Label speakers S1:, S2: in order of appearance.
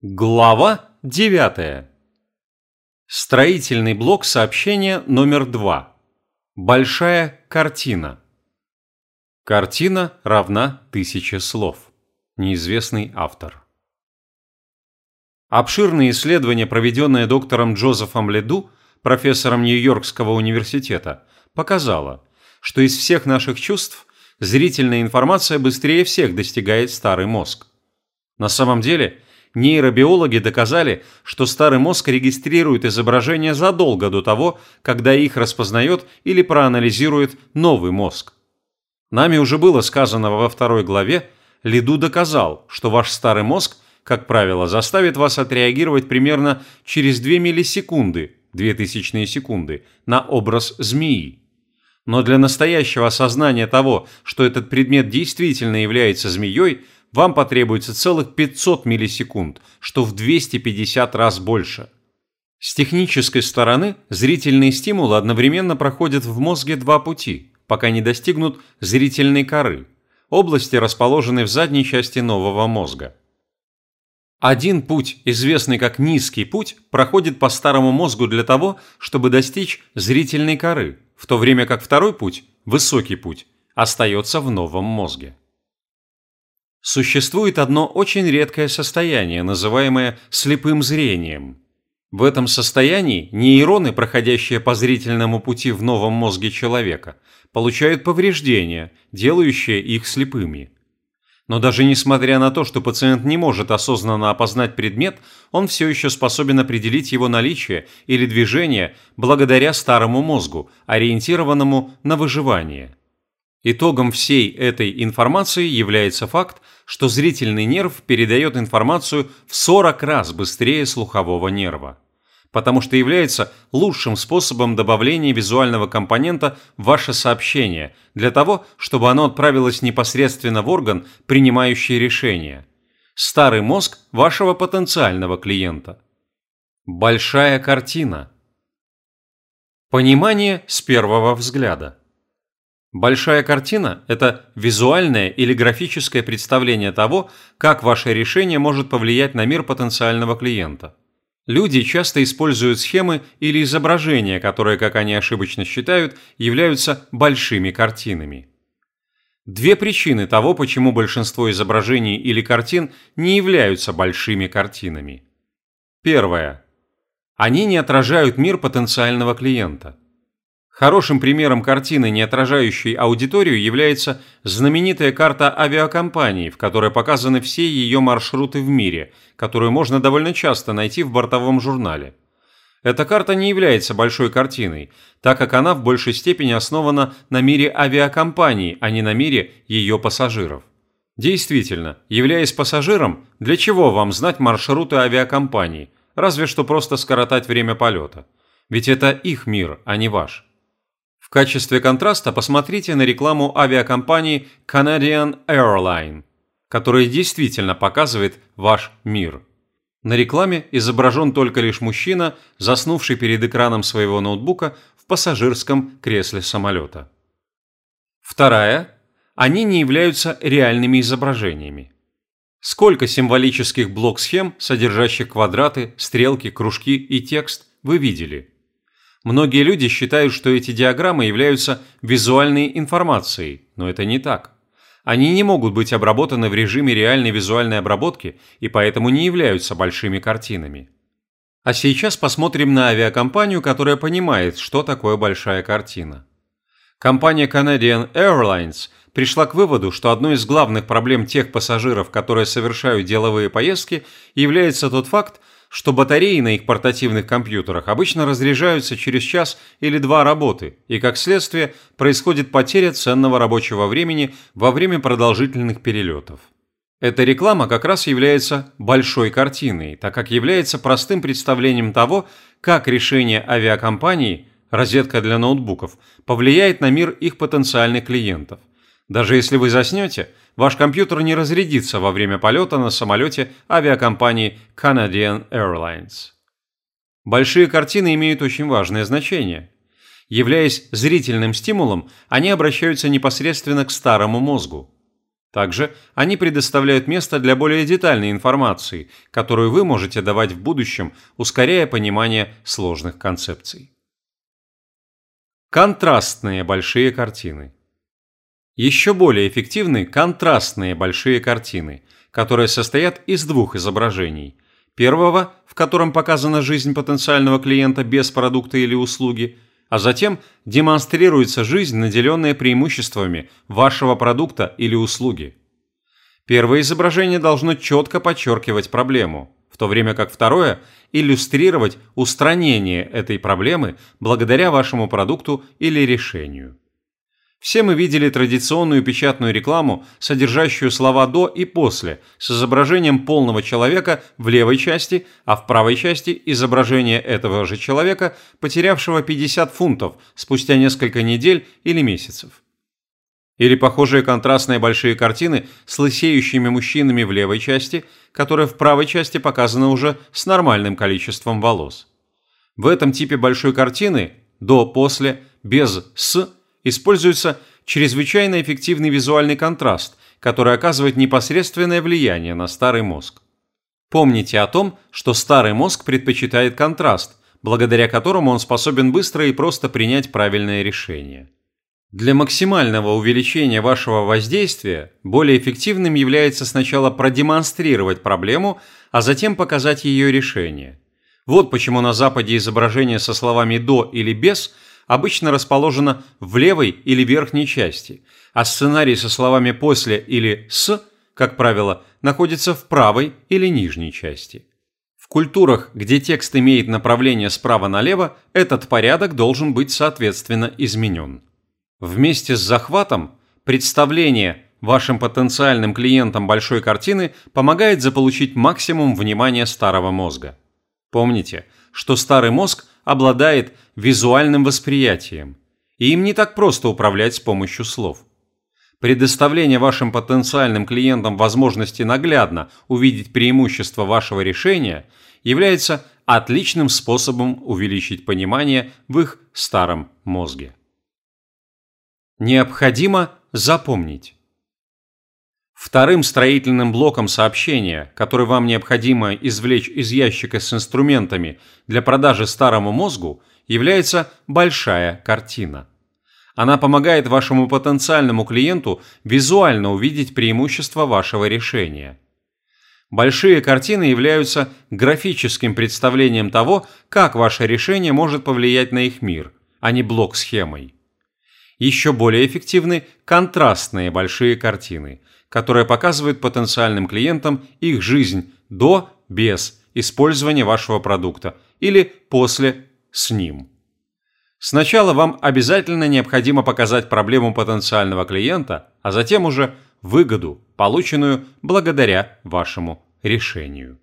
S1: Глава 9. Строительный блок сообщения номер 2. Большая картина. Картина равна тысяче слов. Неизвестный автор. Обширное исследование, проведенное доктором Джозефом Леду, профессором Нью-Йоркского университета, показало, что из всех наших чувств зрительная информация быстрее всех достигает старый мозг. На самом деле – Нейробиологи доказали, что старый мозг регистрирует изображения задолго до того, когда их распознает или проанализирует новый мозг. Нами уже было сказано во второй главе, Лиду доказал, что ваш старый мозг, как правило, заставит вас отреагировать примерно через 2 миллисекунды, 2000 секунды, на образ змеи. Но для настоящего осознания того, что этот предмет действительно является змеей – вам потребуется целых 500 миллисекунд, что в 250 раз больше. С технической стороны зрительные стимулы одновременно проходят в мозге два пути, пока не достигнут зрительной коры, области, расположенной в задней части нового мозга. Один путь, известный как низкий путь, проходит по старому мозгу для того, чтобы достичь зрительной коры, в то время как второй путь, высокий путь, остается в новом мозге. Существует одно очень редкое состояние, называемое слепым зрением. В этом состоянии нейроны, проходящие по зрительному пути в новом мозге человека, получают повреждения, делающие их слепыми. Но даже несмотря на то, что пациент не может осознанно опознать предмет, он все еще способен определить его наличие или движение благодаря старому мозгу, ориентированному на выживание. Итогом всей этой информации является факт, что зрительный нерв передает информацию в 40 раз быстрее слухового нерва, потому что является лучшим способом добавления визуального компонента в ваше сообщение для того, чтобы оно отправилось непосредственно в орган, принимающий решение. Старый мозг вашего потенциального клиента. Большая картина. Понимание с первого взгляда. Большая картина – это визуальное или графическое представление того, как ваше решение может повлиять на мир потенциального клиента. Люди часто используют схемы или изображения, которые, как они ошибочно считают, являются большими картинами. Две причины того, почему большинство изображений или картин не являются большими картинами. Первое. Они не отражают мир потенциального клиента. Хорошим примером картины, не отражающей аудиторию, является знаменитая карта авиакомпании, в которой показаны все ее маршруты в мире, которую можно довольно часто найти в бортовом журнале. Эта карта не является большой картиной, так как она в большей степени основана на мире авиакомпании, а не на мире ее пассажиров. Действительно, являясь пассажиром, для чего вам знать маршруты авиакомпании, разве что просто скоротать время полета? Ведь это их мир, а не ваш. В качестве контраста посмотрите на рекламу авиакомпании Canadian Airline, которая действительно показывает ваш мир. На рекламе изображен только лишь мужчина, заснувший перед экраном своего ноутбука в пассажирском кресле самолета. Вторая. Они не являются реальными изображениями. Сколько символических блок-схем, содержащих квадраты, стрелки, кружки и текст, вы видели? Многие люди считают, что эти диаграммы являются визуальной информацией, но это не так. Они не могут быть обработаны в режиме реальной визуальной обработки и поэтому не являются большими картинами. А сейчас посмотрим на авиакомпанию, которая понимает, что такое большая картина. Компания Canadian Airlines пришла к выводу, что одной из главных проблем тех пассажиров, которые совершают деловые поездки, является тот факт, что батареи на их портативных компьютерах обычно разряжаются через час или два работы, и как следствие происходит потеря ценного рабочего времени во время продолжительных перелетов. Эта реклама как раз является большой картиной, так как является простым представлением того, как решение авиакомпаний, розетка для ноутбуков, повлияет на мир их потенциальных клиентов. Даже если вы заснете, ваш компьютер не разрядится во время полета на самолете авиакомпании Canadian Airlines. Большие картины имеют очень важное значение. Являясь зрительным стимулом, они обращаются непосредственно к старому мозгу. Также они предоставляют место для более детальной информации, которую вы можете давать в будущем, ускоряя понимание сложных концепций. Контрастные большие картины. Еще более эффективны контрастные большие картины, которые состоят из двух изображений. Первого, в котором показана жизнь потенциального клиента без продукта или услуги, а затем демонстрируется жизнь, наделенная преимуществами вашего продукта или услуги. Первое изображение должно четко подчеркивать проблему, в то время как второе – иллюстрировать устранение этой проблемы благодаря вашему продукту или решению. Все мы видели традиционную печатную рекламу, содержащую слова «до» и «после», с изображением полного человека в левой части, а в правой части изображение этого же человека, потерявшего 50 фунтов спустя несколько недель или месяцев. Или похожие контрастные большие картины с лысеющими мужчинами в левой части, которая в правой части показана уже с нормальным количеством волос. В этом типе большой картины «до-после» без «с» используется чрезвычайно эффективный визуальный контраст, который оказывает непосредственное влияние на старый мозг. Помните о том, что старый мозг предпочитает контраст, благодаря которому он способен быстро и просто принять правильное решение. Для максимального увеличения вашего воздействия более эффективным является сначала продемонстрировать проблему, а затем показать ее решение. Вот почему на Западе изображение со словами «до» или «без» обычно расположено в левой или верхней части, а сценарий со словами «после» или «с», как правило, находится в правой или нижней части. В культурах, где текст имеет направление справа налево, этот порядок должен быть соответственно изменен. Вместе с захватом представление вашим потенциальным клиентам большой картины помогает заполучить максимум внимания старого мозга. Помните, что старый мозг обладает визуальным восприятием, и им не так просто управлять с помощью слов. Предоставление вашим потенциальным клиентам возможности наглядно увидеть преимущества вашего решения является отличным способом увеличить понимание в их старом мозге. Необходимо запомнить. Вторым строительным блоком сообщения, который вам необходимо извлечь из ящика с инструментами для продажи старому мозгу, является большая картина. Она помогает вашему потенциальному клиенту визуально увидеть преимущества вашего решения. Большие картины являются графическим представлением того, как ваше решение может повлиять на их мир, а не блок-схемой. Еще более эффективны контрастные большие картины, которые показывают потенциальным клиентам их жизнь до, без использования вашего продукта или после, с ним. Сначала вам обязательно необходимо показать проблему потенциального клиента, а затем уже выгоду, полученную благодаря вашему решению.